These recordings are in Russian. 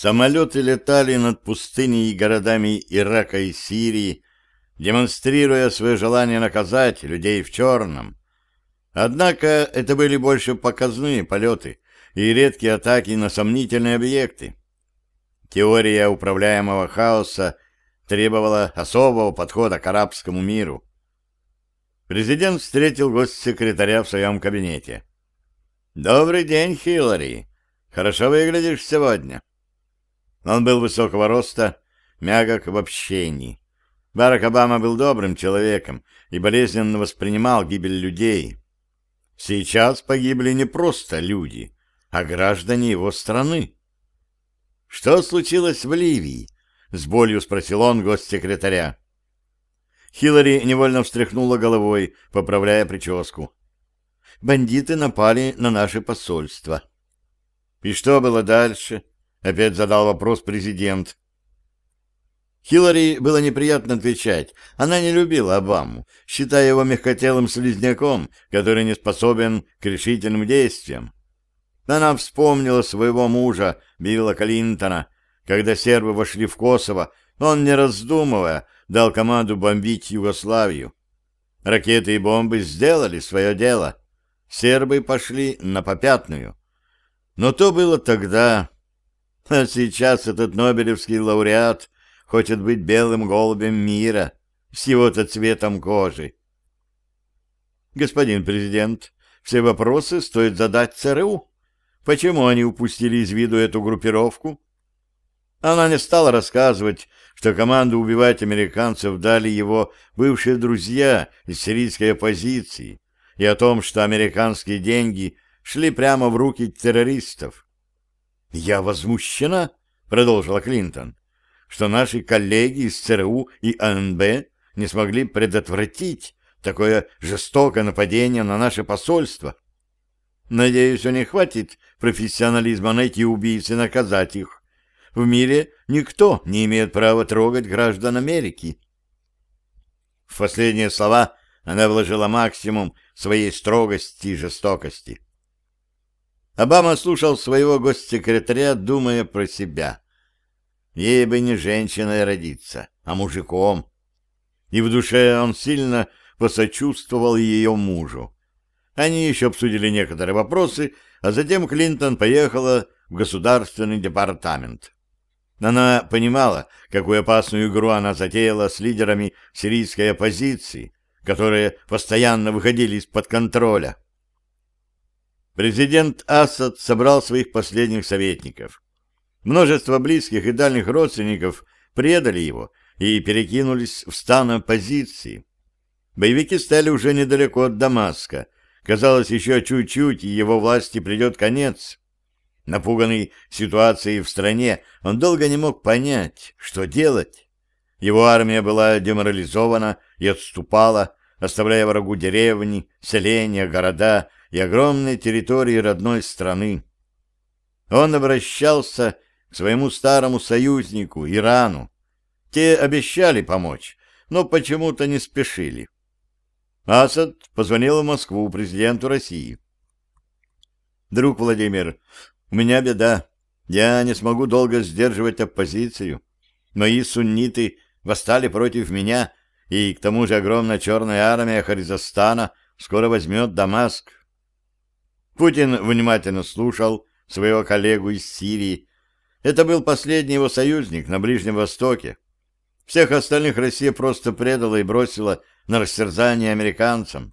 Самолеты летали над пустыней и городами Ирака и Сирии, демонстрируя свое желание наказать людей в черном. Однако это были больше показные полеты и редкие атаки на сомнительные объекты. Теория управляемого хаоса требовала особого подхода к арабскому миру. Президент встретил госсекретаря в своем кабинете. «Добрый день, Хиллари. Хорошо выглядишь сегодня». Он был высокого роста, мягок в общении. Барак Обама был добрым человеком и болезненно воспринимал гибель людей. Сейчас погибли не просто люди, а граждане его страны. «Что случилось в Ливии?» — с болью спросил он госсекретаря. Хиллари невольно встряхнула головой, поправляя прическу. «Бандиты напали на наше посольство». «И что было дальше?» — опять задал вопрос президент. Хиллари было неприятно отвечать. Она не любила Обаму, считая его мягкотелым слизняком, который не способен к решительным действиям. Она вспомнила своего мужа, Билла Клинтона, когда сербы вошли в Косово, он, не раздумывая, дал команду бомбить Югославию. Ракеты и бомбы сделали свое дело. Сербы пошли на попятную. Но то было тогда, а сейчас этот нобелевский лауреат хочет быть белым голубем мира с его-то цветом кожи. Господин президент, все вопросы стоит задать ЦРУ. Почему они упустили из виду эту группировку? Она не стала рассказывать, что команду убивать американцев дали его бывшие друзья из сирийской оппозиции и о том, что американские деньги шли прямо в руки террористов. «Я возмущена», — продолжила Клинтон, «что наши коллеги из ЦРУ и АНБ не смогли предотвратить такое жестокое нападение на наше посольство. Надеюсь, у них хватит профессионализма найти убийц и наказать их. В мире никто не имеет права трогать граждан Америки». В последние слова она вложила максимум своей строгости и жестокости. Обама слушал своего госсекретаря, думая про себя. Ей бы не женщиной родиться, а мужиком. И в душе он сильно посочувствовал ее мужу. Они еще обсудили некоторые вопросы, а затем Клинтон поехала в Государственный департамент. Она понимала, какую опасную игру она затеяла с лидерами сирийской оппозиции, которые постоянно выходили из-под контроля. Президент Асад собрал своих последних советников. Множество близких и дальних родственников предали его и перекинулись в стан оппозиции. Боевики стали уже недалеко от Дамаска. Казалось, еще чуть-чуть, и его власти придет конец. Напуганный ситуацией в стране, он долго не мог понять, что делать. Его армия была деморализована и отступала, оставляя врагу деревни, селения, города и огромные территории родной страны. Он обращался к своему старому союзнику, Ирану. Те обещали помочь, но почему-то не спешили. Асад позвонил в Москву президенту России. «Друг Владимир, у меня беда. Я не смогу долго сдерживать оппозицию. Мои сунниты восстали против меня, и к тому же огромная черная армия Харизостана скоро возьмет Дамаск. Путин внимательно слушал своего коллегу из Сирии. Это был последний его союзник на Ближнем Востоке. Всех остальных Россия просто предала и бросила на растерзание американцам.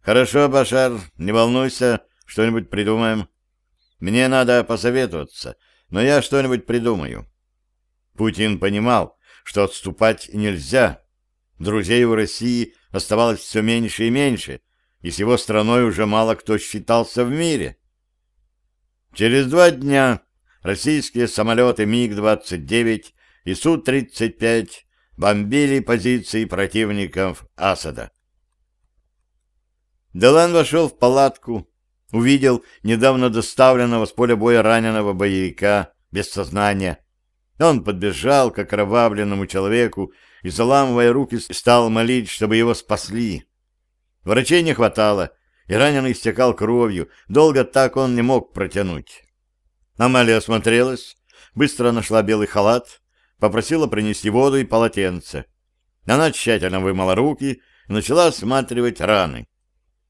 «Хорошо, Башар, не волнуйся, что-нибудь придумаем. Мне надо посоветоваться, но я что-нибудь придумаю». Путин понимал, что отступать нельзя. Друзей у России оставалось все меньше и меньше — и с его страной уже мало кто считался в мире. Через два дня российские самолеты МиГ-29 и Су-35 бомбили позиции противников Асада. Делан вошел в палатку, увидел недавно доставленного с поля боя раненого боевика без сознания. Он подбежал к окровавленному человеку и, заламывая руки, стал молить, чтобы его спасли. Врачей не хватало, и раненый истекал кровью, долго так он не мог протянуть. Амалия осмотрелась, быстро нашла белый халат, попросила принести воду и полотенце. Она тщательно вымыла руки и начала осматривать раны.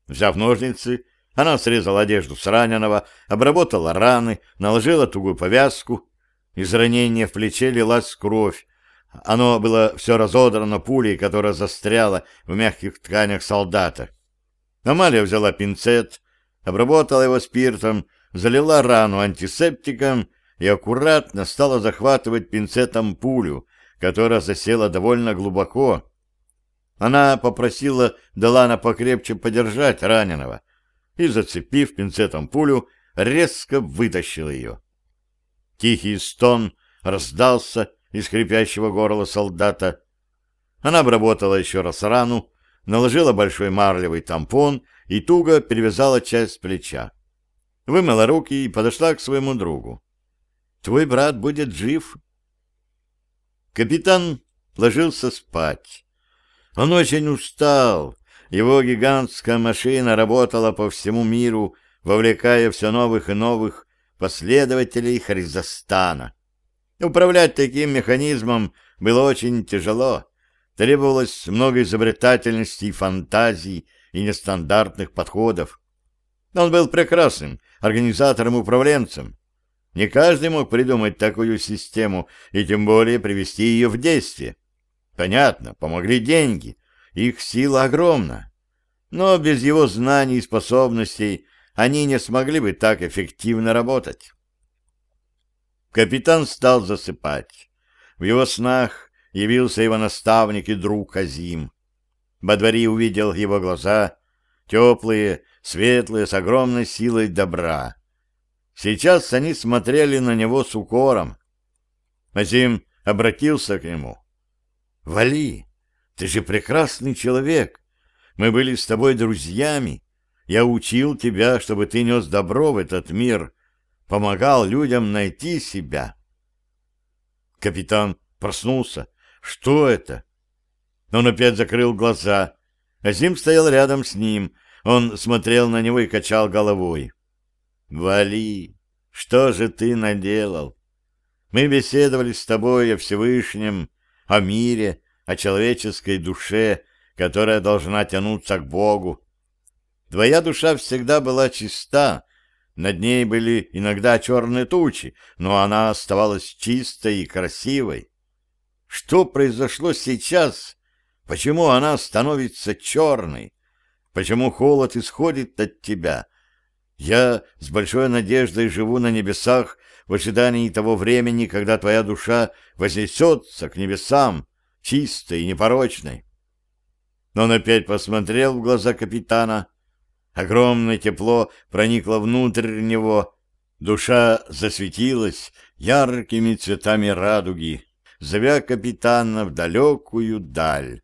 Взяв ножницы, она срезала одежду с раненого, обработала раны, наложила тугую повязку. Из ранения в плече лилась кровь. Оно было все разодрано пулей, которая застряла в мягких тканях солдата. Амалия взяла пинцет, обработала его спиртом, залила рану антисептиком и аккуратно стала захватывать пинцетом пулю, которая засела довольно глубоко. Она попросила Делана покрепче подержать раненого и, зацепив пинцетом пулю, резко вытащил ее. Тихий стон раздался из хрипящего горла солдата. Она обработала еще раз рану, наложила большой марлевый тампон и туго перевязала часть плеча. Вымыла руки и подошла к своему другу. «Твой брат будет жив?» Капитан ложился спать. Он очень устал. Его гигантская машина работала по всему миру, вовлекая все новых и новых последователей Хризостана. Управлять таким механизмом было очень тяжело. Требовалось много изобретательности и фантазий, и нестандартных подходов. Он был прекрасным организатором-управленцем. Не каждый мог придумать такую систему и тем более привести ее в действие. Понятно, помогли деньги, их сила огромна. Но без его знаний и способностей они не смогли бы так эффективно работать. Капитан стал засыпать. В его снах явился его наставник и друг Азим. Бадвари увидел его глаза, теплые, светлые, с огромной силой добра. Сейчас они смотрели на него с укором. Азим обратился к нему. — Вали, ты же прекрасный человек. Мы были с тобой друзьями. Я учил тебя, чтобы ты нес добро в этот мир, помогал людям найти себя. Капитан проснулся. Что это? Он опять закрыл глаза. Азим стоял рядом с ним. Он смотрел на него и качал головой. «Вали, что же ты наделал? Мы беседовали с тобой о Всевышнем, о мире, о человеческой душе, которая должна тянуться к Богу. Твоя душа всегда была чиста, над ней были иногда черные тучи, но она оставалась чистой и красивой. Что произошло сейчас? Почему она становится черной? Почему холод исходит от тебя? Я с большой надеждой живу на небесах в ожидании того времени, когда твоя душа вознесется к небесам, чистой и непорочной. Но он опять посмотрел в глаза капитана. Огромное тепло проникло внутрь него. Душа засветилась яркими цветами радуги, зовя капитана в далекую даль.